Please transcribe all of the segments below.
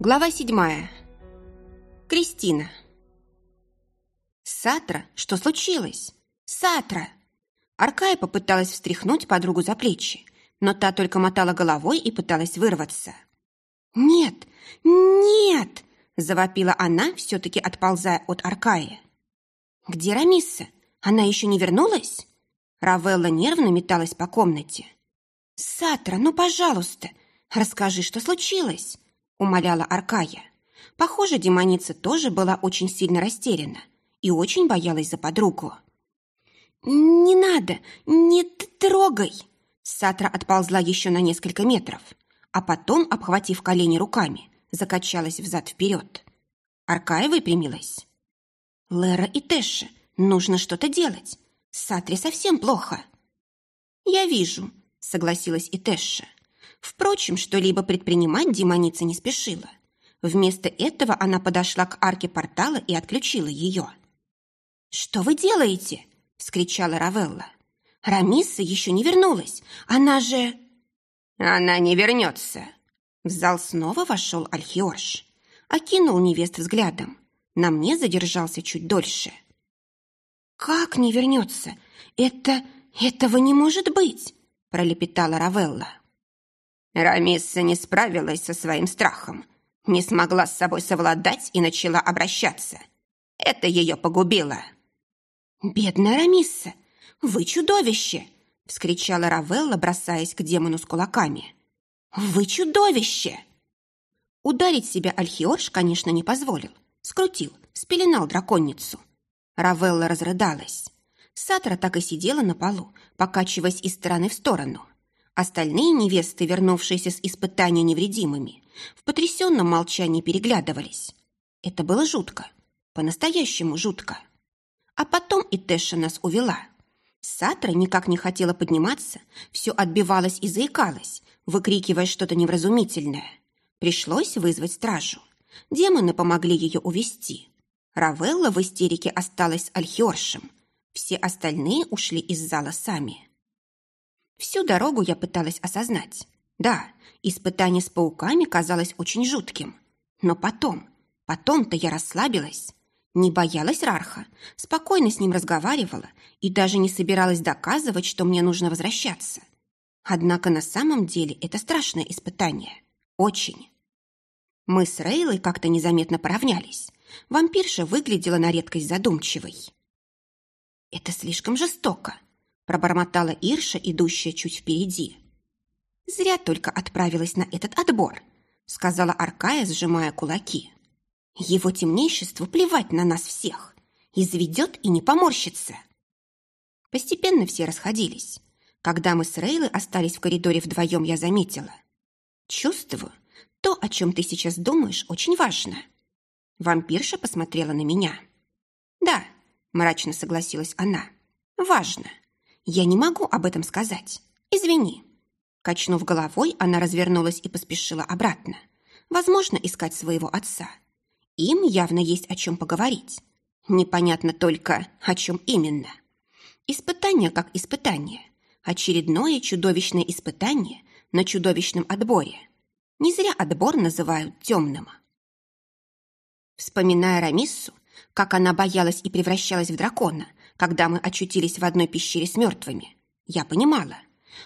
Глава седьмая. Кристина. «Сатра, что случилось? Сатра!» Аркая попыталась встряхнуть подругу за плечи, но та только мотала головой и пыталась вырваться. «Нет, нет!» – завопила она, все-таки отползая от Аркая. «Где Рамисса? Она еще не вернулась?» Равелла нервно металась по комнате. «Сатра, ну, пожалуйста, расскажи, что случилось?» Умоляла Аркая. Похоже, демоница тоже была очень сильно растеряна и очень боялась за подругу. «Не надо, не трогай!» Сатра отползла еще на несколько метров, а потом, обхватив колени руками, закачалась взад-вперед. Аркая выпрямилась. «Лера и Тэша, нужно что-то делать. Сатре совсем плохо». «Я вижу», — согласилась и Тэша. Впрочем, что-либо предпринимать демоница не спешила. Вместо этого она подошла к арке портала и отключила ее. «Что вы делаете?» – вскричала Равелла. «Рамисса еще не вернулась. Она же...» «Она не вернется!» В зал снова вошел Альхиорш. Окинул невест взглядом. На мне задержался чуть дольше. «Как не вернется? Это... этого не может быть!» пролепетала Равелла. Рамисса не справилась со своим страхом, не смогла с собой совладать и начала обращаться. Это ее погубило. «Бедная Рамисса, вы чудовище!» — вскричала Равелла, бросаясь к демону с кулаками. «Вы чудовище!» Ударить себя Альхиорш, конечно, не позволил. Скрутил, спеленал драконницу. Равелла разрыдалась. Сатра так и сидела на полу, покачиваясь из стороны в сторону. Остальные невесты, вернувшиеся с испытания невредимыми, в потрясенном молчании переглядывались. Это было жутко, по-настоящему жутко. А потом и Тэша нас увела. Сатра никак не хотела подниматься, все отбивалась и заикалась, выкрикивая что-то невразумительное. Пришлось вызвать стражу. Демоны помогли ее увести. Равелла в истерике осталась с Альхиоршем. Все остальные ушли из зала сами. Всю дорогу я пыталась осознать. Да, испытание с пауками казалось очень жутким. Но потом, потом-то я расслабилась. Не боялась Рарха, спокойно с ним разговаривала и даже не собиралась доказывать, что мне нужно возвращаться. Однако на самом деле это страшное испытание. Очень. Мы с Рейлой как-то незаметно поравнялись. Вампирша выглядела на редкость задумчивой. «Это слишком жестоко», пробормотала Ирша, идущая чуть впереди. «Зря только отправилась на этот отбор», сказала Аркая, сжимая кулаки. «Его темнейшеству плевать на нас всех. Изведет и не поморщится». Постепенно все расходились. Когда мы с Рейлой остались в коридоре вдвоем, я заметила. «Чувствую, то, о чем ты сейчас думаешь, очень важно». Вампирша посмотрела на меня. «Да», — мрачно согласилась она, — «важно. «Я не могу об этом сказать. Извини». Качнув головой, она развернулась и поспешила обратно. Возможно, искать своего отца. Им явно есть о чем поговорить. Непонятно только, о чем именно. Испытание как испытание. Очередное чудовищное испытание на чудовищном отборе. Не зря отбор называют темным. Вспоминая Рамиссу, как она боялась и превращалась в дракона, когда мы очутились в одной пещере с мертвыми, я понимала.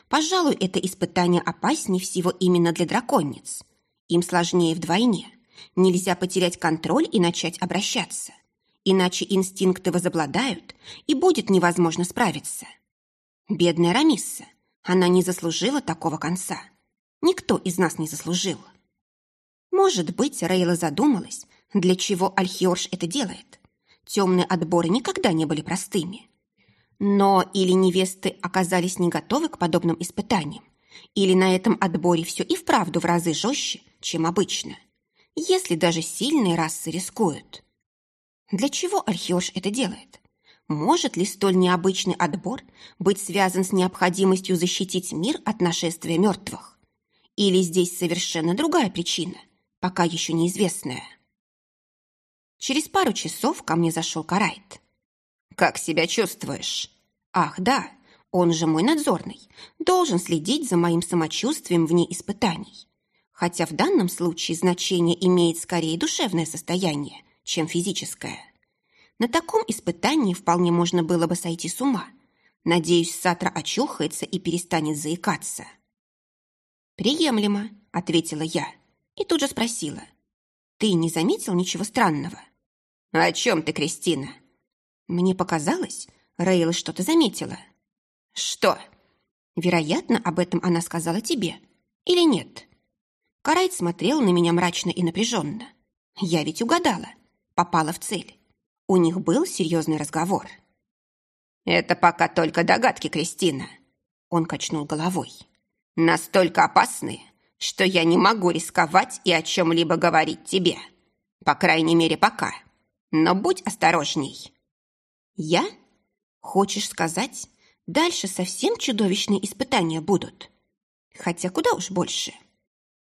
Пожалуй, это испытание опаснее всего именно для драконниц. Им сложнее вдвойне. Нельзя потерять контроль и начать обращаться. Иначе инстинкты возобладают, и будет невозможно справиться. Бедная Рамисса. Она не заслужила такого конца. Никто из нас не заслужил. Может быть, Рейла задумалась, для чего Альхиорш это делает. Темные отборы никогда не были простыми. Но или невесты оказались не готовы к подобным испытаниям, или на этом отборе все и вправду в разы жестче, чем обычно, если даже сильные расы рискуют. Для чего Археош это делает? Может ли столь необычный отбор быть связан с необходимостью защитить мир от нашествия мертвых? Или здесь совершенно другая причина, пока еще неизвестная? Через пару часов ко мне зашел Карайт. «Как себя чувствуешь?» «Ах, да, он же мой надзорный, должен следить за моим самочувствием вне испытаний. хотя в данном случае значение имеет скорее душевное состояние, чем физическое. На таком испытании вполне можно было бы сойти с ума. Надеюсь, Сатра очухается и перестанет заикаться. «Приемлемо», — ответила я, и тут же спросила. «Ты не заметил ничего странного?» «О чем ты, Кристина?» Мне показалось, Рейла что-то заметила. «Что?» «Вероятно, об этом она сказала тебе. Или нет?» Карайт смотрел на меня мрачно и напряженно. Я ведь угадала. Попала в цель. У них был серьезный разговор. «Это пока только догадки, Кристина», — он качнул головой. «Настолько опасные, что я не могу рисковать и о чем-либо говорить тебе. По крайней мере, пока. Но будь осторожней». «Я? Хочешь сказать, дальше совсем чудовищные испытания будут? Хотя куда уж больше».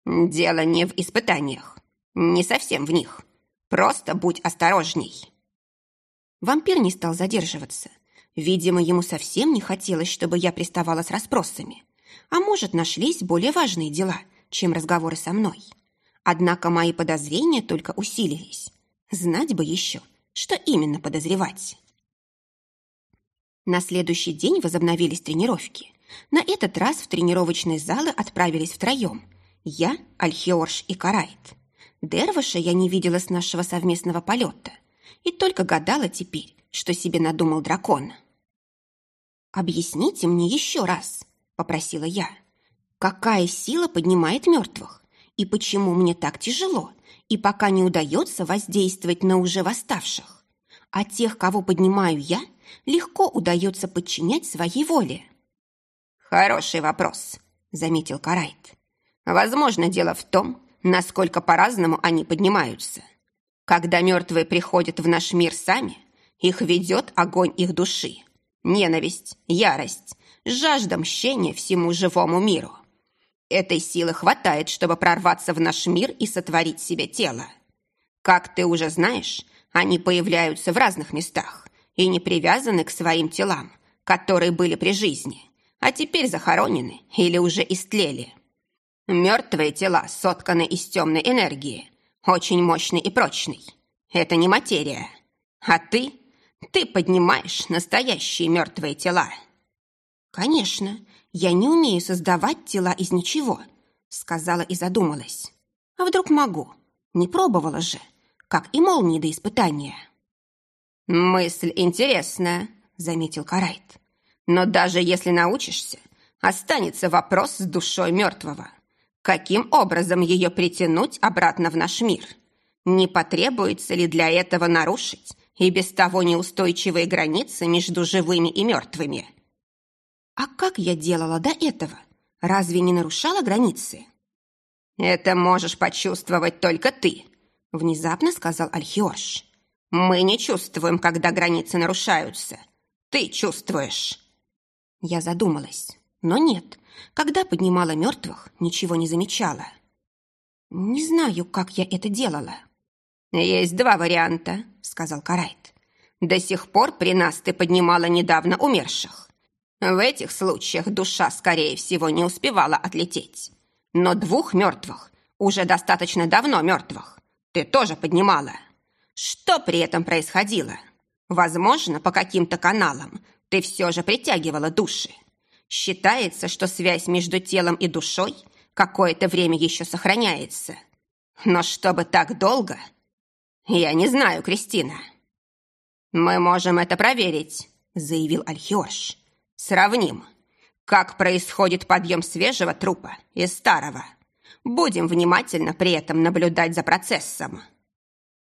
«Дело не в испытаниях, не совсем в них. Просто будь осторожней». Вампир не стал задерживаться. Видимо, ему совсем не хотелось, чтобы я приставала с расспросами. А может, нашлись более важные дела, чем разговоры со мной. Однако мои подозрения только усилились. Знать бы еще, что именно подозревать. На следующий день возобновились тренировки. На этот раз в тренировочные залы отправились втроем. Я, Альхиорш и Карайт. Дерваша я не видела с нашего совместного полета и только гадала теперь, что себе надумал дракон. «Объясните мне еще раз», — попросила я, «какая сила поднимает мертвых, и почему мне так тяжело, и пока не удается воздействовать на уже восставших, а тех, кого поднимаю я, легко удается подчинять своей воле?» «Хороший вопрос», — заметил Карайт. «Возможно, дело в том, насколько по-разному они поднимаются. Когда мертвые приходят в наш мир сами, их ведет огонь их души, ненависть, ярость, жажда мщения всему живому миру. Этой силы хватает, чтобы прорваться в наш мир и сотворить себе тело. Как ты уже знаешь, они появляются в разных местах и не привязаны к своим телам, которые были при жизни, а теперь захоронены или уже истлели. Мертвые тела сотканы из темной энергии, очень мощной и прочной. Это не материя. А ты, ты поднимаешь настоящие мертвые тела. Конечно, я не умею создавать тела из ничего, сказала и задумалась. А вдруг могу? Не пробовала же, как и молнии до испытания. Мысль интересная, заметил Карайт. Но даже если научишься, останется вопрос с душой мертвого. Каким образом ее притянуть обратно в наш мир? Не потребуется ли для этого нарушить и без того неустойчивые границы между живыми и мертвыми? А как я делала до этого? Разве не нарушала границы? Это можешь почувствовать только ты, внезапно сказал Альхиорш. Мы не чувствуем, когда границы нарушаются. Ты чувствуешь. Я задумалась. Но нет, когда поднимала мертвых, ничего не замечала. Не знаю, как я это делала. «Есть два варианта», — сказал Карайт. «До сих пор при нас ты поднимала недавно умерших. В этих случаях душа, скорее всего, не успевала отлететь. Но двух мертвых, уже достаточно давно мертвых, ты тоже поднимала. Что при этом происходило? Возможно, по каким-то каналам ты все же притягивала души. Считается, что связь между телом и душой какое-то время еще сохраняется. Но чтобы так долго... Я не знаю, Кристина. Мы можем это проверить, заявил Альхиош. Сравним, как происходит подъем свежего трупа и старого. Будем внимательно при этом наблюдать за процессом.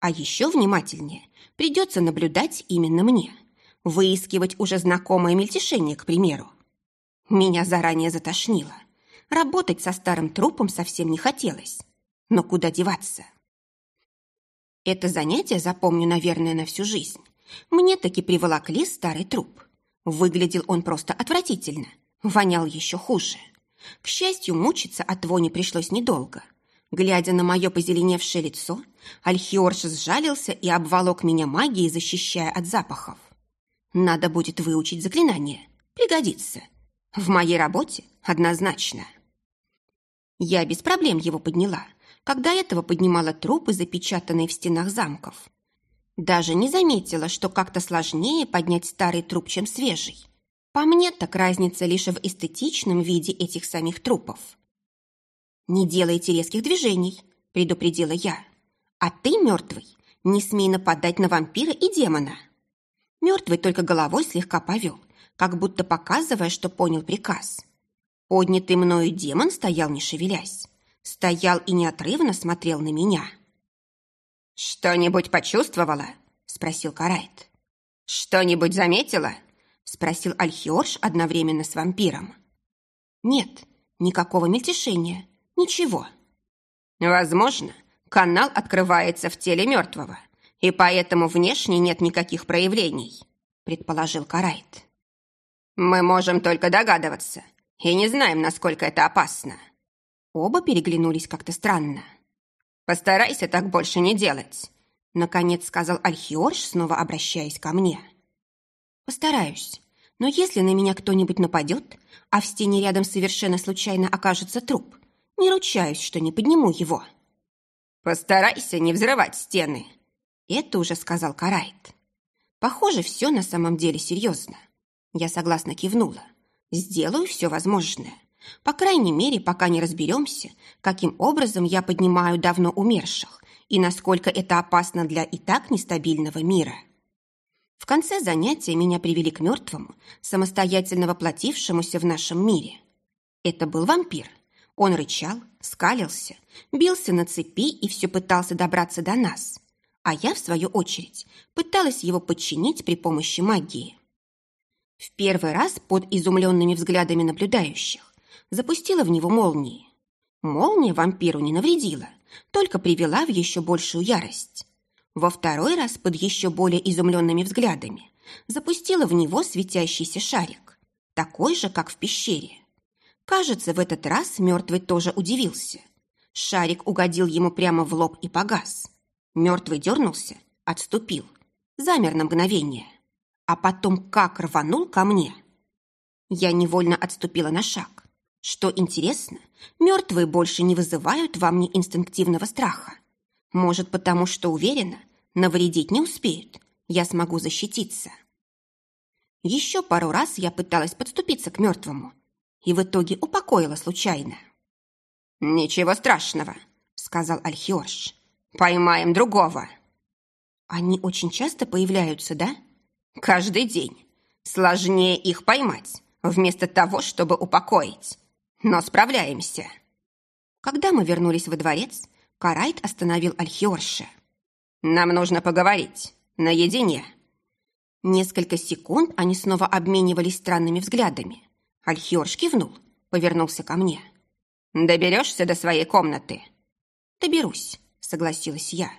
А еще внимательнее придется наблюдать именно мне. Выискивать уже знакомое мельтешение, к примеру. Меня заранее затошнило. Работать со старым трупом совсем не хотелось. Но куда деваться? Это занятие запомню, наверное, на всю жизнь. Мне таки приволокли старый труп. Выглядел он просто отвратительно. Вонял еще хуже. К счастью, мучиться от вони пришлось недолго. Глядя на мое позеленевшее лицо, Альхиорш сжалился и обволок меня магией, защищая от запахов. Надо будет выучить заклинание. Пригодится. В моей работе однозначно. Я без проблем его подняла, когда этого поднимала трупы, запечатанные в стенах замков. Даже не заметила, что как-то сложнее поднять старый труп, чем свежий. По мне, так разница лишь в эстетичном виде этих самих трупов. «Не делайте резких движений», — предупредила я. «А ты, мертвый, не смей нападать на вампира и демона». Мертвый только головой слегка повел, как будто показывая, что понял приказ. Поднятый мною демон стоял, не шевелясь. Стоял и неотрывно смотрел на меня. «Что-нибудь почувствовала?» — спросил Карайт. «Что-нибудь заметила?» — спросил Альхиорш одновременно с вампиром. «Нет, никакого мельтешения, ничего». «Возможно, канал открывается в теле мертвого, и поэтому внешне нет никаких проявлений», — предположил Карайт. «Мы можем только догадываться и не знаем, насколько это опасно». Оба переглянулись как-то странно. Постарайся так больше не делать», — наконец сказал Альхиорж, снова обращаясь ко мне. «Постараюсь. Но если на меня кто-нибудь нападет, а в стене рядом совершенно случайно окажется труп, не ручаюсь, что не подниму его». «Постарайся не взрывать стены», — это уже сказал Карайт. «Похоже, все на самом деле серьезно». Я согласно кивнула. «Сделаю все возможное». По крайней мере, пока не разберемся, каким образом я поднимаю давно умерших и насколько это опасно для и так нестабильного мира. В конце занятия меня привели к мертвому, самостоятельно воплотившемуся в нашем мире. Это был вампир. Он рычал, скалился, бился на цепи и все пытался добраться до нас. А я, в свою очередь, пыталась его подчинить при помощи магии. В первый раз под изумленными взглядами наблюдающих запустила в него молнии. Молния вампиру не навредила, только привела в еще большую ярость. Во второй раз под еще более изумленными взглядами запустила в него светящийся шарик, такой же, как в пещере. Кажется, в этот раз мертвый тоже удивился. Шарик угодил ему прямо в лоб и погас. Мертвый дернулся, отступил, замер на мгновение, а потом как рванул ко мне. Я невольно отступила на шаг. Что интересно, мертвые больше не вызывают во мне инстинктивного страха. Может, потому что уверена, навредить не успеют, я смогу защититься. Еще пару раз я пыталась подступиться к мертвому и в итоге упокоила случайно. «Ничего страшного», — сказал Альхиорш. «Поймаем другого». «Они очень часто появляются, да?» «Каждый день. Сложнее их поймать, вместо того, чтобы упокоить но справляемся». Когда мы вернулись во дворец, Карайт остановил Альхиорша. «Нам нужно поговорить. Наедине». Несколько секунд они снова обменивались странными взглядами. Альхиорш кивнул, повернулся ко мне. «Доберешься до своей комнаты?» «Доберусь», — согласилась я.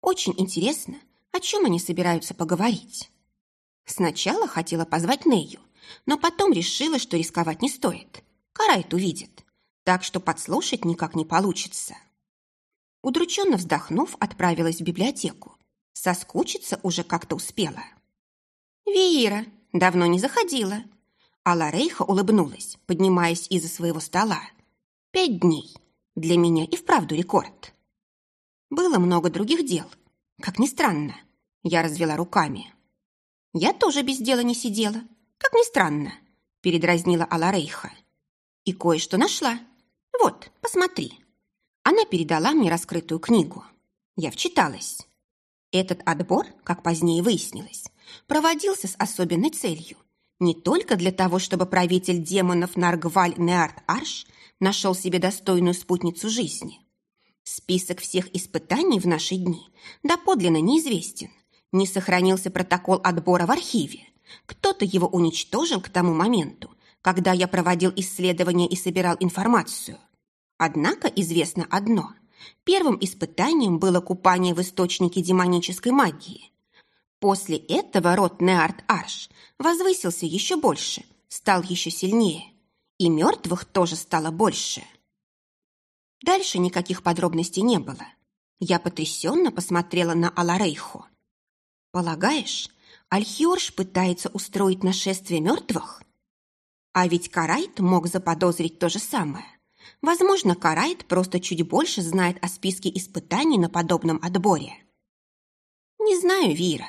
«Очень интересно, о чем они собираются поговорить?» Сначала хотела позвать Нею, но потом решила, что рисковать не стоит. Карайт увидит, так что подслушать никак не получится. Удрученно вздохнув, отправилась в библиотеку. Соскучиться уже как-то успела. «Веира, давно не заходила». А Ларейха улыбнулась, поднимаясь из-за своего стола. «Пять дней. Для меня и вправду рекорд». Было много других дел. Как ни странно, я развела руками. «Я тоже без дела не сидела. Как ни странно», — передразнила Аларейха и кое-что нашла. Вот, посмотри». Она передала мне раскрытую книгу. Я вчиталась. Этот отбор, как позднее выяснилось, проводился с особенной целью. Не только для того, чтобы правитель демонов Наргваль Неарт Арш нашел себе достойную спутницу жизни. Список всех испытаний в наши дни доподлинно неизвестен. Не сохранился протокол отбора в архиве. Кто-то его уничтожил к тому моменту, когда я проводил исследования и собирал информацию. Однако известно одно. Первым испытанием было купание в источнике демонической магии. После этого род Неарт-Арш возвысился еще больше, стал еще сильнее. И мертвых тоже стало больше. Дальше никаких подробностей не было. Я потрясенно посмотрела на Аларейху. «Полагаешь, Альхиорш пытается устроить нашествие мертвых?» А ведь Карайт мог заподозрить то же самое. Возможно, Карайт просто чуть больше знает о списке испытаний на подобном отборе. Не знаю, Вира.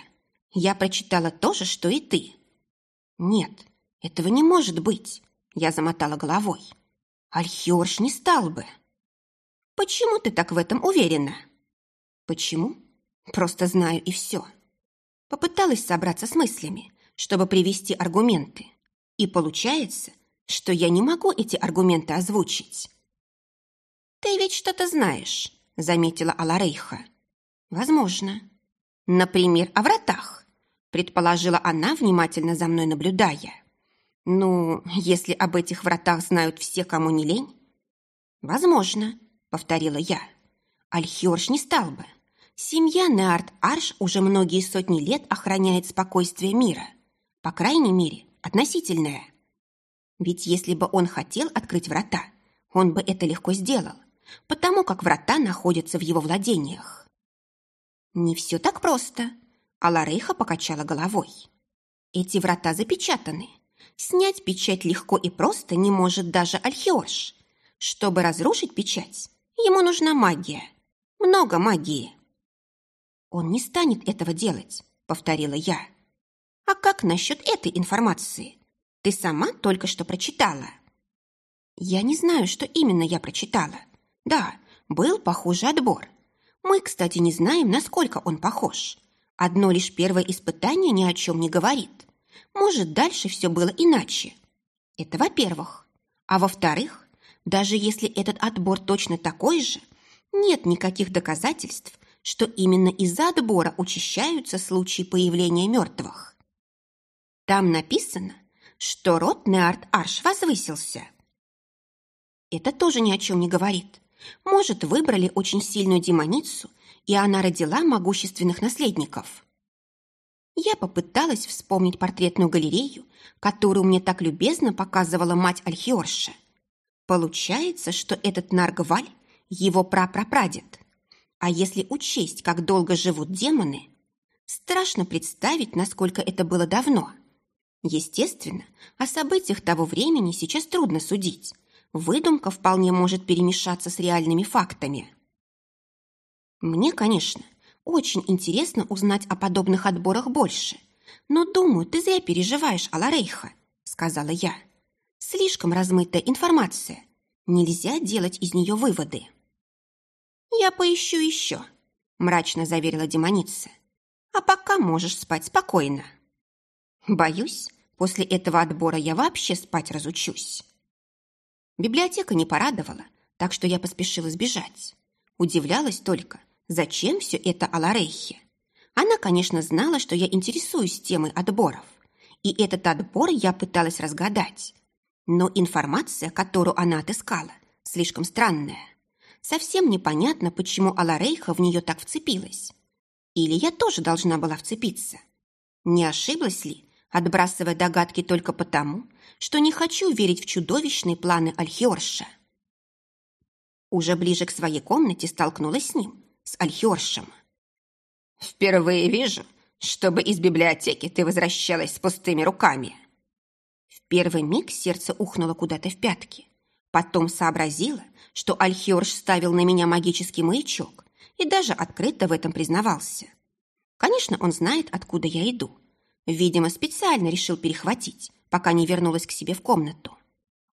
Я прочитала то же, что и ты. Нет, этого не может быть. Я замотала головой. Альхиорш не стал бы. Почему ты так в этом уверена? Почему? Просто знаю и все. Попыталась собраться с мыслями, чтобы привести аргументы. И получается, что я не могу эти аргументы озвучить. «Ты ведь что-то знаешь», — заметила Аларейха. «Возможно. Например, о вратах», — предположила она, внимательно за мной наблюдая. «Ну, если об этих вратах знают все, кому не лень?» «Возможно», — повторила я. «Альхиорш не стал бы. Семья Неарт-Арш уже многие сотни лет охраняет спокойствие мира. По крайней мере, относительное. Ведь если бы он хотел открыть врата, он бы это легко сделал потому как врата находятся в его владениях. Не все так просто, а Ларейха покачала головой. Эти врата запечатаны. Снять печать легко и просто не может даже Альхиош. Чтобы разрушить печать, ему нужна магия. Много магии. Он не станет этого делать, повторила я. А как насчет этой информации? Ты сама только что прочитала. Я не знаю, что именно я прочитала, да, был похожий отбор. Мы, кстати, не знаем, насколько он похож. Одно лишь первое испытание ни о чем не говорит. Может, дальше все было иначе. Это во-первых. А во-вторых, даже если этот отбор точно такой же, нет никаких доказательств, что именно из-за отбора учащаются случаи появления мертвых. Там написано, что род Неарт-Арш возвысился. Это тоже ни о чем не говорит. Может, выбрали очень сильную демоницу, и она родила могущественных наследников. Я попыталась вспомнить портретную галерею, которую мне так любезно показывала мать Альхиорша. Получается, что этот Наргваль – его прапрапрадед. А если учесть, как долго живут демоны, страшно представить, насколько это было давно. Естественно, о событиях того времени сейчас трудно судить, выдумка вполне может перемешаться с реальными фактами. Мне, конечно, очень интересно узнать о подобных отборах больше, но, думаю, ты зря переживаешь, Аларейха, сказала я. Слишком размытая информация. Нельзя делать из нее выводы. Я поищу еще, мрачно заверила демоница. А пока можешь спать спокойно. Боюсь, после этого отбора я вообще спать разучусь. Библиотека не порадовала, так что я поспешила сбежать. Удивлялась только, зачем все это Аларейхе. Она, конечно, знала, что я интересуюсь темой отборов, и этот отбор я пыталась разгадать. Но информация, которую она отыскала, слишком странная. Совсем непонятно, почему Аларейха в нее так вцепилась. Или я тоже должна была вцепиться. Не ошиблась ли, отбрасывая догадки только потому, что не хочу верить в чудовищные планы Альхиорша. Уже ближе к своей комнате столкнулась с ним, с Альхиоршем. «Впервые вижу, чтобы из библиотеки ты возвращалась с пустыми руками». В первый миг сердце ухнуло куда-то в пятки. Потом сообразила, что Альхиорш ставил на меня магический маячок и даже открыто в этом признавался. Конечно, он знает, откуда я иду. Видимо, специально решил перехватить, пока не вернулась к себе в комнату.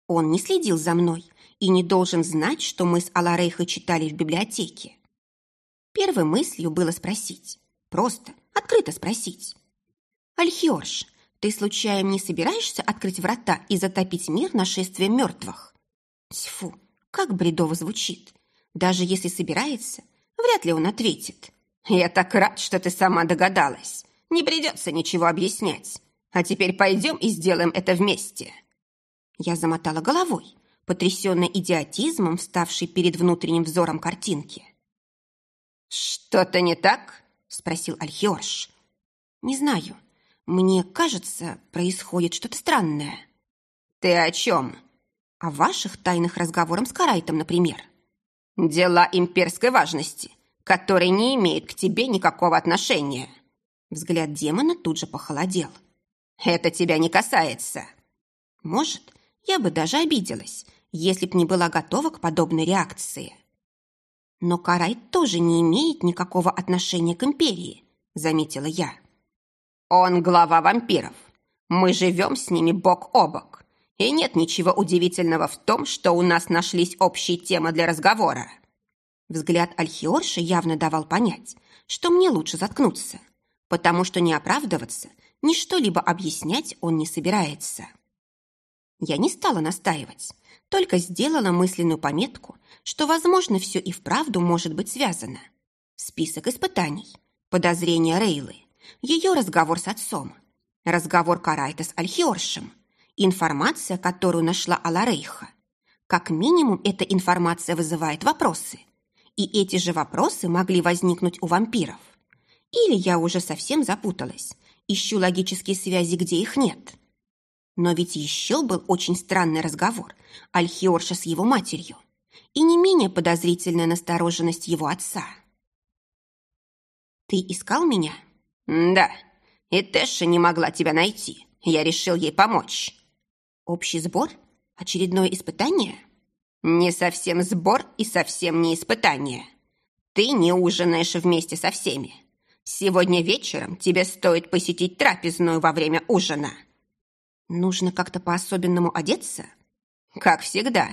Он не следил за мной и не должен знать, что мы с Аларейхой читали в библиотеке. Первой мыслью было спросить. Просто, открыто спросить. «Альхиорш, ты случайно не собираешься открыть врата и затопить мир нашествием мертвых?» Тьфу, как бредово звучит. Даже если собирается, вряд ли он ответит. «Я так рад, что ты сама догадалась. Не придется ничего объяснять. А теперь пойдем и сделаем это вместе». Я замотала головой, потрясенная идиотизмом, вставшей перед внутренним взором картинки. «Что-то не так?» – спросил Альхиорш. «Не знаю. Мне кажется, происходит что-то странное». «Ты о чем?» «О ваших тайных разговорах с Карайтом, например». «Дела имперской важности, которые не имеют к тебе никакого отношения». Взгляд демона тут же похолодел. Это тебя не касается. Может, я бы даже обиделась, если б не была готова к подобной реакции. Но Карайт тоже не имеет никакого отношения к империи, заметила я. Он глава вампиров. Мы живем с ними бок о бок. И нет ничего удивительного в том, что у нас нашлись общие темы для разговора. Взгляд Альхиорши явно давал понять, что мне лучше заткнуться, потому что не оправдываться, ни что-либо объяснять он не собирается. Я не стала настаивать, только сделала мысленную пометку, что, возможно, все и вправду может быть связано. Список испытаний, подозрения Рейлы, ее разговор с отцом, разговор Карайта с Альхиоршем, информация, которую нашла Аларейха. Как минимум, эта информация вызывает вопросы. И эти же вопросы могли возникнуть у вампиров. Или я уже совсем запуталась, ищу логические связи, где их нет. Но ведь еще был очень странный разговор Альхиорша с его матерью и не менее подозрительная настороженность его отца. «Ты искал меня?» «Да, и Тэша не могла тебя найти. Я решил ей помочь». «Общий сбор? Очередное испытание?» «Не совсем сбор и совсем не испытание. Ты не ужинаешь вместе со всеми. Сегодня вечером тебе стоит посетить трапезную во время ужина». «Нужно как-то по-особенному одеться?» «Как всегда.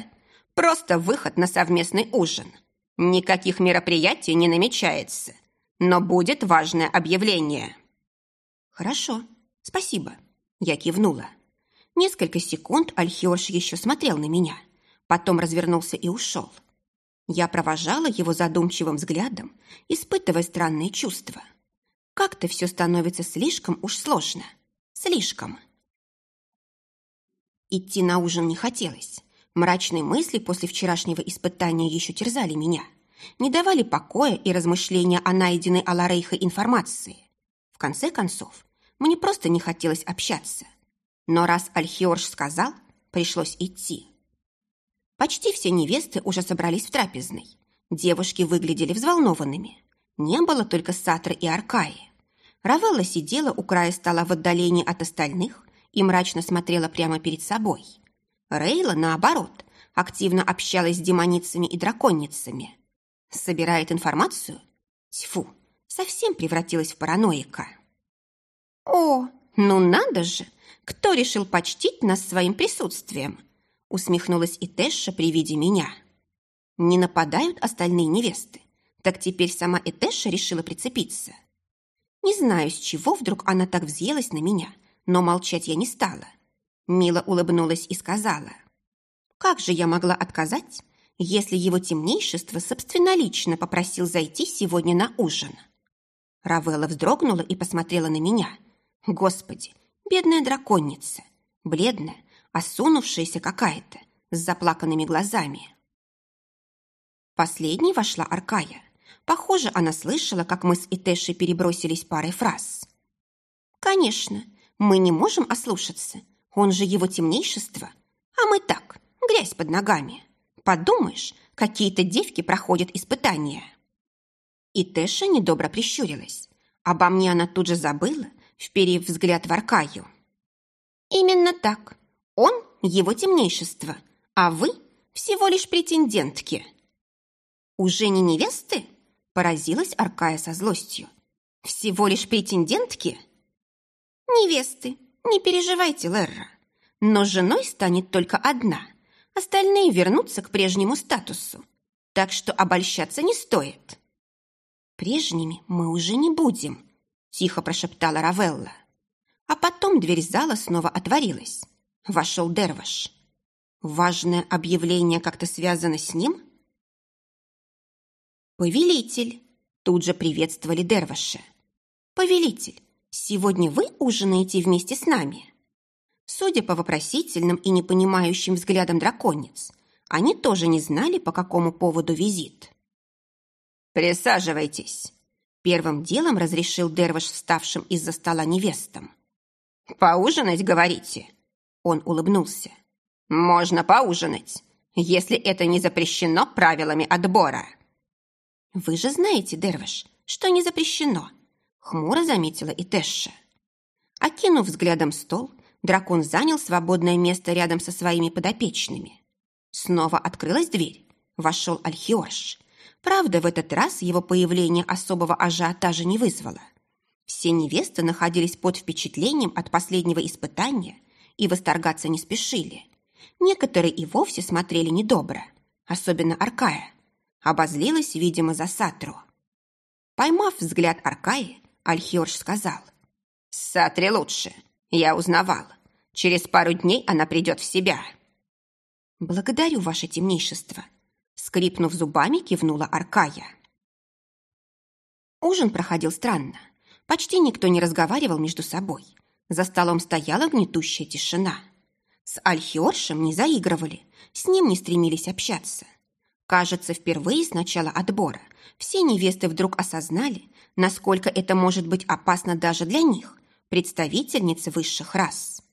Просто выход на совместный ужин. Никаких мероприятий не намечается, но будет важное объявление». «Хорошо, спасибо», — я кивнула. Несколько секунд Альхиош еще смотрел на меня, потом развернулся и ушел. Я провожала его задумчивым взглядом, испытывая странные чувства. Как-то все становится слишком уж сложно. Слишком. Идти на ужин не хотелось. Мрачные мысли после вчерашнего испытания еще терзали меня. Не давали покоя и размышления о найденной Аларейхой информации. В конце концов, мне просто не хотелось общаться. Но раз Альхиорж сказал, пришлось идти. Почти все невесты уже собрались в трапезной. Девушки выглядели взволнованными. Не было только Сатры и Аркаи. Равелла сидела у края стола в отдалении от остальных и мрачно смотрела прямо перед собой. Рейла, наоборот, активно общалась с демоницами и драконницами. Собирает информацию? Тьфу, совсем превратилась в параноика. «О, ну надо же! Кто решил почтить нас своим присутствием?» усмехнулась и Тэша при виде меня. «Не нападают остальные невесты? Так теперь сама Этэша решила прицепиться. Не знаю, с чего вдруг она так взъелась на меня, но молчать я не стала. Мила улыбнулась и сказала. «Как же я могла отказать, если его темнейшество собственнолично попросил зайти сегодня на ужин?» Равелла вздрогнула и посмотрела на меня. «Господи, бедная драконица! Бледная, осунувшаяся какая-то, с заплаканными глазами». Последней вошла Аркая. Похоже, она слышала, как мы с Итэшей перебросились парой фраз. «Конечно, мы не можем ослушаться. Он же его темнейшество. А мы так, грязь под ногами. Подумаешь, какие-то девки проходят испытания». Итэша недобро прищурилась. Обо мне она тут же забыла, вперев взгляд в Аркаю. «Именно так. Он – его темнейшество, а вы – всего лишь претендентки». «Уже не невесты?» Поразилась Аркая со злостью. «Всего лишь претендентки?» «Невесты, не переживайте, Лерра. Но женой станет только одна. Остальные вернутся к прежнему статусу. Так что обольщаться не стоит». «Прежними мы уже не будем», – тихо прошептала Равелла. А потом дверь зала снова отворилась. Вошел Дерваш. «Важное объявление как-то связано с ним?» «Повелитель!» Тут же приветствовали Дерваша. «Повелитель, сегодня вы ужинаете вместе с нами?» Судя по вопросительным и непонимающим взглядам драконец, они тоже не знали, по какому поводу визит. «Присаживайтесь!» Первым делом разрешил Дерваш вставшим из-за стола невестам. «Поужинать, говорите?» Он улыбнулся. «Можно поужинать, если это не запрещено правилами отбора». «Вы же знаете, Дервиш, что не запрещено», — хмуро заметила и Тэша. Окинув взглядом стол, дракон занял свободное место рядом со своими подопечными. Снова открылась дверь. Вошел Альхиорш. Правда, в этот раз его появление особого ажиотажа не вызвало. Все невесты находились под впечатлением от последнего испытания и восторгаться не спешили. Некоторые и вовсе смотрели недобро, особенно Аркая. Обозлилась, видимо, за Сатру. Поймав взгляд Аркаи, Альхиорш сказал. «Сатре лучше. Я узнавал. Через пару дней она придет в себя». «Благодарю, ваше темнейшество», — скрипнув зубами, кивнула Аркая. Ужин проходил странно. Почти никто не разговаривал между собой. За столом стояла гнетущая тишина. С Альхиоршем не заигрывали, с ним не стремились общаться. Кажется, впервые с начала отбора все невесты вдруг осознали, насколько это может быть опасно даже для них, представительницы высших рас.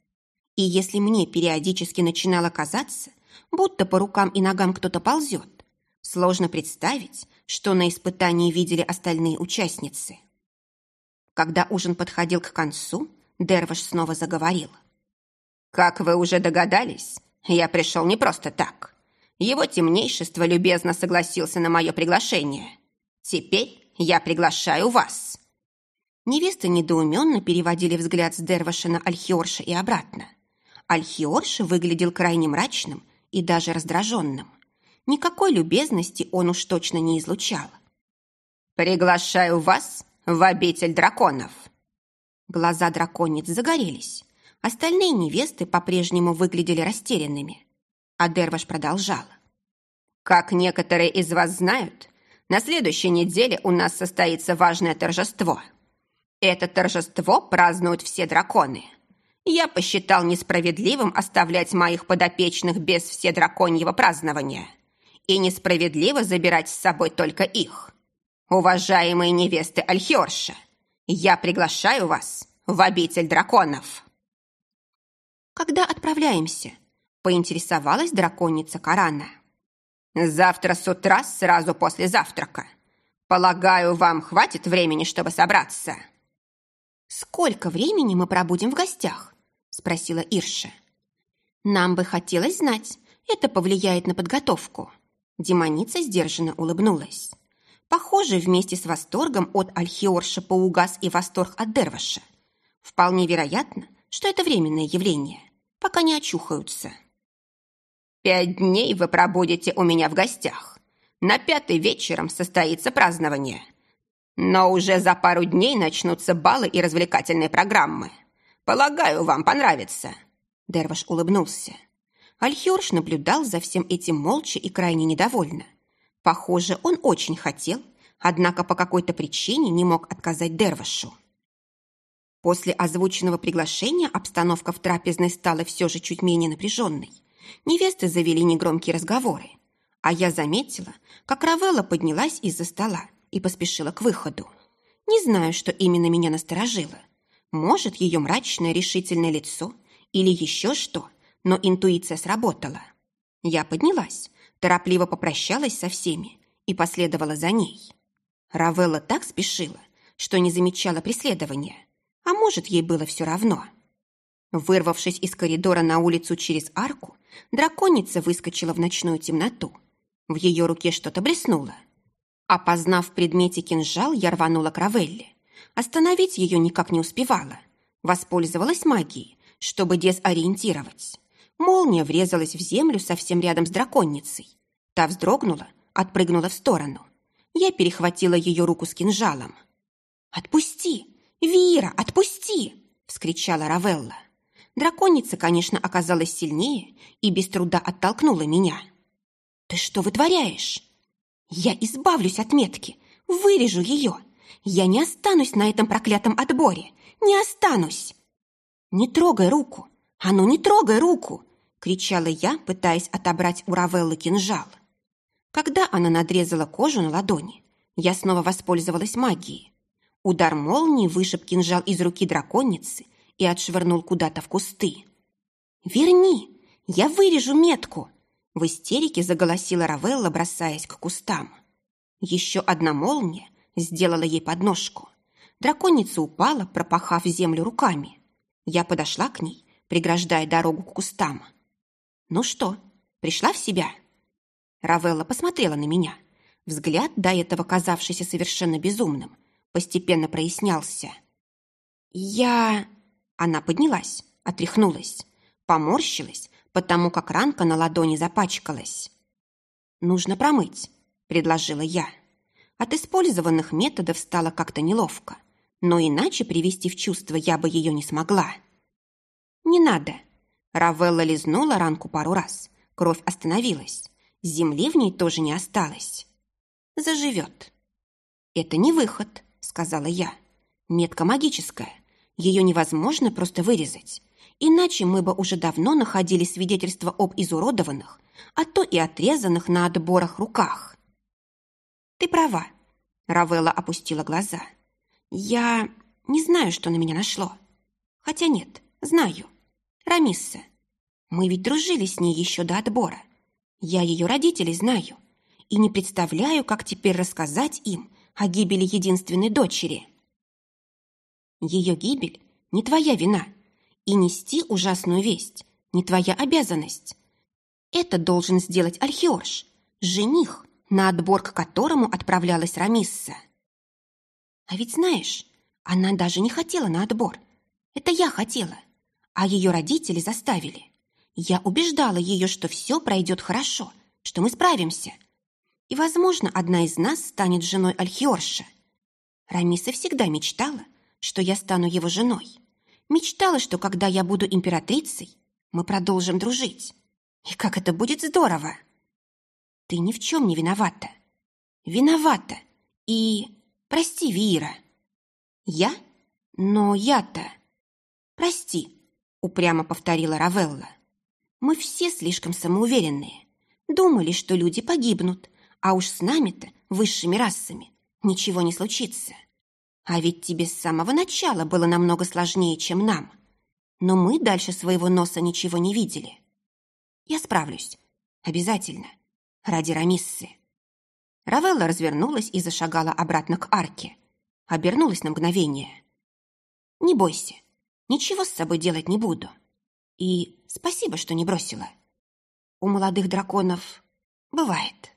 И если мне периодически начинало казаться, будто по рукам и ногам кто-то ползет, сложно представить, что на испытании видели остальные участницы. Когда ужин подходил к концу, Дерваш снова заговорил. «Как вы уже догадались, я пришел не просто так. Его темнейшество любезно согласился на мое приглашение. Теперь я приглашаю вас». Невесты недоуменно переводили взгляд с Дерваша на Альхиорша и обратно. Альхиорш выглядел крайне мрачным и даже раздраженным. Никакой любезности он уж точно не излучал. «Приглашаю вас в обитель драконов!» Глаза драконец загорелись. Остальные невесты по-прежнему выглядели растерянными. А Дерваш продолжал. «Как некоторые из вас знают, на следующей неделе у нас состоится важное торжество. Это торжество празднуют все драконы. Я посчитал несправедливым оставлять моих подопечных без вседраконьего празднования и несправедливо забирать с собой только их. Уважаемые невесты Альхиорша, я приглашаю вас в обитель драконов. Когда отправляемся? Поинтересовалась драконица Корана. Завтра с утра, сразу после завтрака. Полагаю, вам хватит времени, чтобы собраться. Сколько времени мы пробудем в гостях? Спросила Ирша. Нам бы хотелось знать, это повлияет на подготовку. Демоница сдержанно улыбнулась. Похоже, вместе с восторгом от Альхиорша поугас и восторг от Дерваша. Вполне вероятно, что это временное явление, пока не очухаются. «Пять дней вы пробудете у меня в гостях. На пятый вечером состоится празднование. Но уже за пару дней начнутся балы и развлекательные программы. Полагаю, вам понравится». Дерваш улыбнулся. Альхиорш наблюдал за всем этим молча и крайне недовольно. Похоже, он очень хотел, однако по какой-то причине не мог отказать Дервашу. После озвученного приглашения обстановка в трапезной стала все же чуть менее напряженной. Невесты завели негромкие разговоры. А я заметила, как Равелла поднялась из-за стола и поспешила к выходу. Не знаю, что именно меня насторожило. Может, ее мрачное решительное лицо или еще что, но интуиция сработала. Я поднялась, торопливо попрощалась со всеми и последовала за ней. Равелла так спешила, что не замечала преследования, а может, ей было все равно. Вырвавшись из коридора на улицу через арку, драконица выскочила в ночную темноту. В ее руке что-то блеснуло. Опознав в предмете кинжал, я рванула к Равелле. Остановить ее никак не успевала. Воспользовалась магией, чтобы дезориентировать. Молния врезалась в землю совсем рядом с драконницей. Та вздрогнула, отпрыгнула в сторону. Я перехватила ее руку с кинжалом. «Отпусти! Вира, отпусти!» — вскричала Равелла. Драконица, конечно, оказалась сильнее и без труда оттолкнула меня. «Ты что вытворяешь?» «Я избавлюсь от метки, вырежу ее. Я не останусь на этом проклятом отборе, не останусь!» «Не трогай руку! А ну не трогай руку!» — кричала я, пытаясь отобрать у Равеллы кинжал. Когда она надрезала кожу на ладони, я снова воспользовалась магией. Удар молнии вышиб кинжал из руки драконицы и отшвырнул куда-то в кусты. «Верни! Я вырежу метку!» В истерике заголосила Равелла, бросаясь к кустам. Еще одна молния сделала ей подножку. Драконица упала, пропахав землю руками. Я подошла к ней, преграждая дорогу к кустам. «Ну что, Пришла в себя?» Равелла посмотрела на меня. Взгляд, до этого казавшийся совершенно безумным, постепенно прояснялся. «Я...» Она поднялась, отряхнулась, поморщилась, потому как ранка на ладони запачкалась. «Нужно промыть», — предложила я. От использованных методов стало как-то неловко, но иначе привести в чувство я бы ее не смогла. «Не надо». Равелла лизнула ранку пару раз. Кровь остановилась. Земли в ней тоже не осталось. Заживет. «Это не выход», — сказала я. «Метка магическая. Ее невозможно просто вырезать. Иначе мы бы уже давно находили свидетельства об изуродованных, а то и отрезанных на отборах руках». «Ты права», — Равелла опустила глаза. «Я не знаю, что на меня нашло. Хотя нет, знаю. Рамисса. Мы ведь дружили с ней еще до отбора. Я ее родителей знаю и не представляю, как теперь рассказать им о гибели единственной дочери. Ее гибель не твоя вина, и нести ужасную весть не твоя обязанность. Это должен сделать Альхиорш, жених, на отбор к которому отправлялась Рамисса. А ведь знаешь, она даже не хотела на отбор. Это я хотела, а ее родители заставили. Я убеждала ее, что все пройдет хорошо, что мы справимся. И, возможно, одна из нас станет женой Альхиорша. Рамиса всегда мечтала, что я стану его женой. Мечтала, что когда я буду императрицей, мы продолжим дружить. И как это будет здорово! Ты ни в чем не виновата. Виновата. И... Прости, Вира. Я? Но я-то... Прости, упрямо повторила Равелла. Мы все слишком самоуверенные. Думали, что люди погибнут, а уж с нами-то, высшими расами, ничего не случится. А ведь тебе с самого начала было намного сложнее, чем нам. Но мы дальше своего носа ничего не видели. Я справлюсь. Обязательно. Ради Рамиссы. Равелла развернулась и зашагала обратно к арке. Обернулась на мгновение. «Не бойся, ничего с собой делать не буду. И спасибо, что не бросила. У молодых драконов бывает.